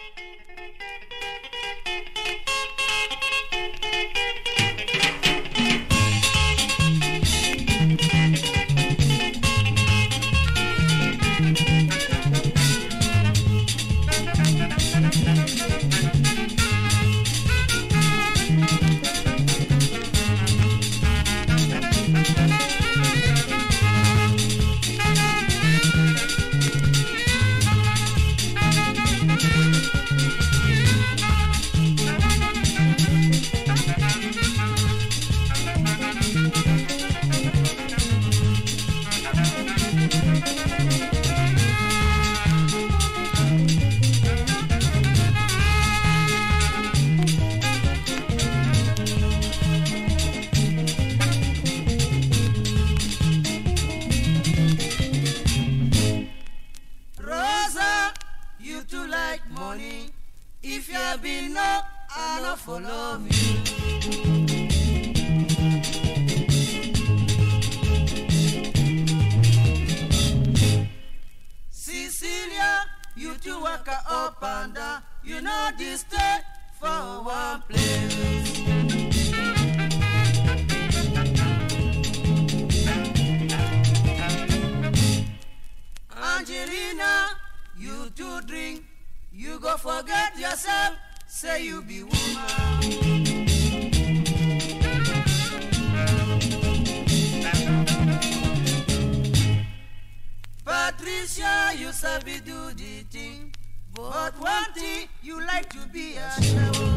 Rosa, you For love you. Cecilia, you two waka up and down. You know this stay for one place. Angelina, you two drink. You go forget yourself. Say you be woman. Patricia, you sabi do the thing. But one thing, you like to be a shower.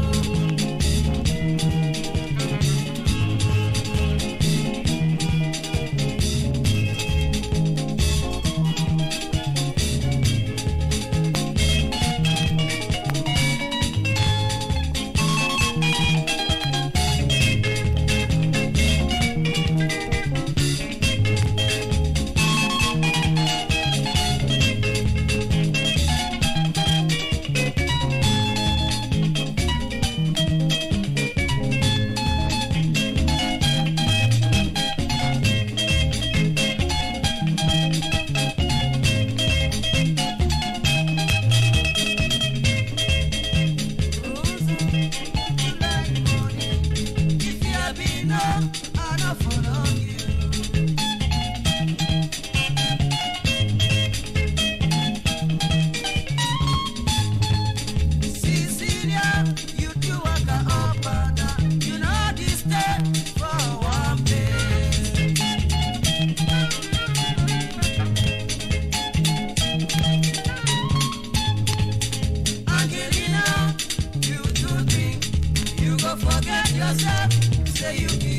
Yourself. Say you